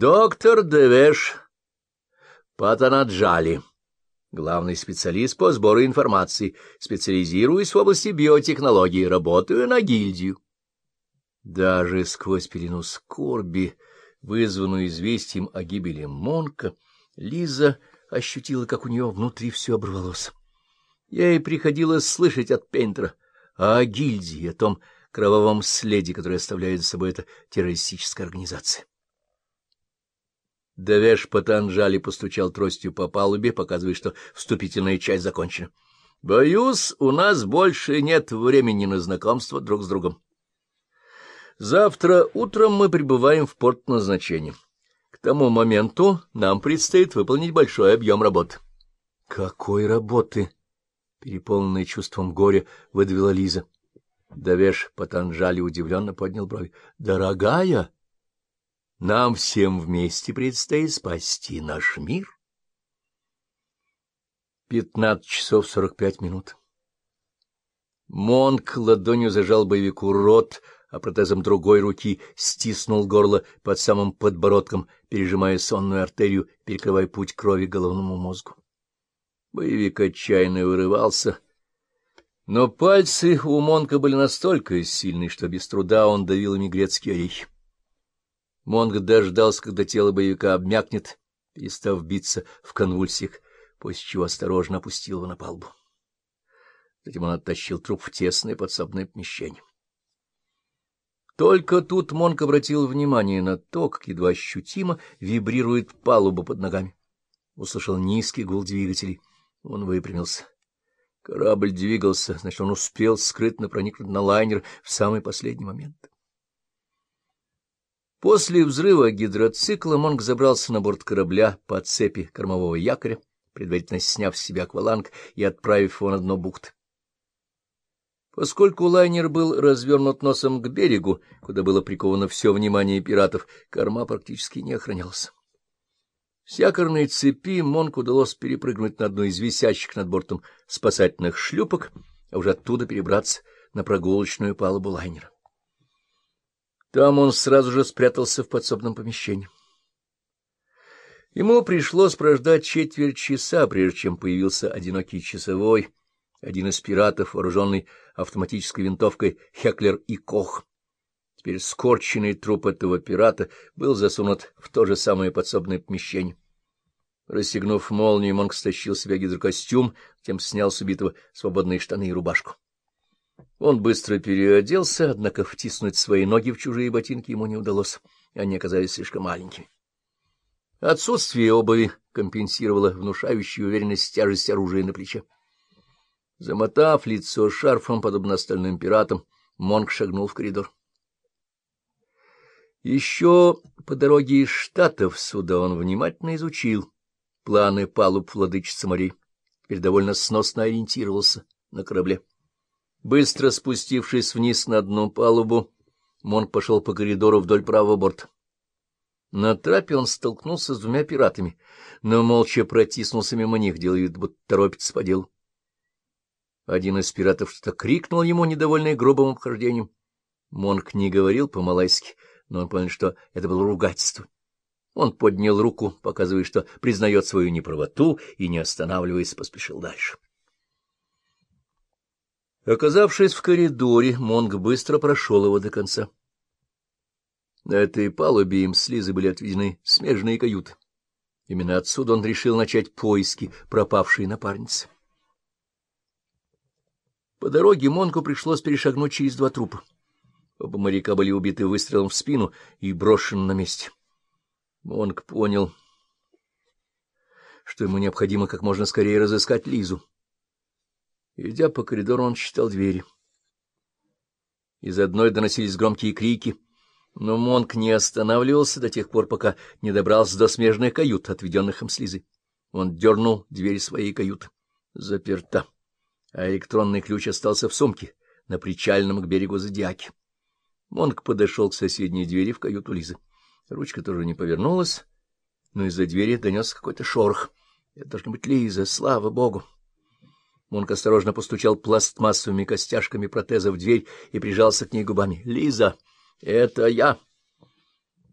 Доктор Девеш Патанаджали, главный специалист по сбору информации, специализируясь в области биотехнологий, работаю на гильдию. Даже сквозь пелену скорби, вызванную известием о гибели Монка, Лиза ощутила, как у нее внутри все оборвалось. Ей приходилось слышать от Пейнтера о гильдии, о том кровавом следе, который оставляет за собой эта террористическая организация. Девеш Патанжали постучал тростью по палубе, показывая, что вступительная часть закончена. — Боюсь, у нас больше нет времени на знакомство друг с другом. Завтра утром мы прибываем в порт назначения. К тому моменту нам предстоит выполнить большой объем работ. — Какой работы? — переполненная чувством горя, выдавила Лиза. Давеш Патанжали удивленно поднял брови. — Дорогая! — нам всем вместе предстоит спасти наш мир. Пятнадцать часов сорок пять минут. Монк ладонью зажал боевику рот, а протезом другой руки стиснул горло под самым подбородком, пережимая сонную артерию, перекрывая путь крови головному мозгу. Боевик отчаянно вырывался, но пальцы у Монка были настолько сильны, что без труда он давил ими грецкие орехи. Монг дождался, когда тело боевика обмякнет, перестав биться в конвульсиях, после чего осторожно опустил его на палубу. Затем он оттащил труп в тесное подсобное помещение. Только тут Монк обратил внимание на то, как едва ощутимо вибрирует палуба под ногами. Услышал низкий гул двигателей. Он выпрямился. Корабль двигался, значит, он успел скрытно проникнуть на лайнер в самый последний момент. После взрыва гидроцикла Монг забрался на борт корабля по цепи кормового якоря, предварительно сняв с себя акваланг и отправив его на дно бухты. Поскольку лайнер был развернут носом к берегу, куда было приковано все внимание пиратов, корма практически не охранялась. С якорной цепи Монк удалось перепрыгнуть на одну из висящих над бортом спасательных шлюпок, а уже оттуда перебраться на прогулочную палубу лайнера. Там он сразу же спрятался в подсобном помещении. Ему пришлось прождать четверть часа, прежде чем появился одинокий часовой, один из пиратов, вооруженный автоматической винтовкой Хеклер и Кох. Теперь скорченный труп этого пирата был засунут в то же самое подсобное помещение. Расстегнув молнию, Монк стащил себе гидрокостюм, затем снял с убитого свободные штаны и рубашку. Он быстро переоделся, однако втиснуть свои ноги в чужие ботинки ему не удалось, они оказались слишком маленькими. Отсутствие обуви компенсировало внушающую уверенность тяжесть оружия на плече. Замотав лицо шарфом, подобно остальным пиратам, Монк шагнул в коридор. Еще по дороге из Штатов сюда он внимательно изучил планы палуб владычицы морей. Теперь довольно сносно ориентировался на корабле. Быстро спустившись вниз на одну палубу, Монк пошел по коридору вдоль правого борта. На трапе он столкнулся с двумя пиратами, но молча протиснулся мимо них, делая вид, будто торопится по делу. Один из пиратов что-то крикнул ему, недовольный грубым обхождением. Монк не говорил по-малайски, но он понял, что это было ругательство. Он поднял руку, показывая, что признает свою неправоту, и, не останавливаясь, поспешил дальше. Оказавшись в коридоре, Монг быстро прошел его до конца. На этой палубе им с Лизой были отведены смежные каюты. Именно отсюда он решил начать поиски пропавшей напарницы. По дороге Монку пришлось перешагнуть через два трупа. Оба моряка были убиты выстрелом в спину и брошены на месте. Монк понял, что ему необходимо как можно скорее разыскать Лизу. Идя по коридору, он считал двери. Из одной доносились громкие крики, но Монк не останавливался до тех пор, пока не добрался до смежных кают, отведенных им с Лизой. Он дернул дверь своей каюты. Заперта. А электронный ключ остался в сумке, на причальном к берегу зодиаке. Монк подошел к соседней двери в каюту Лизы. Ручка тоже не повернулась, но из-за двери донес какой-то шорох. Это должна быть Лиза, слава богу. Мунк осторожно постучал пластмассовыми костяшками протеза в дверь и прижался к ней губами. — Лиза, это я!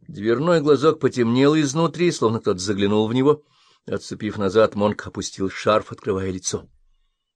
Дверной глазок потемнел изнутри, словно кто-то заглянул в него. Отцепив назад, Монк опустил шарф, открывая лицо.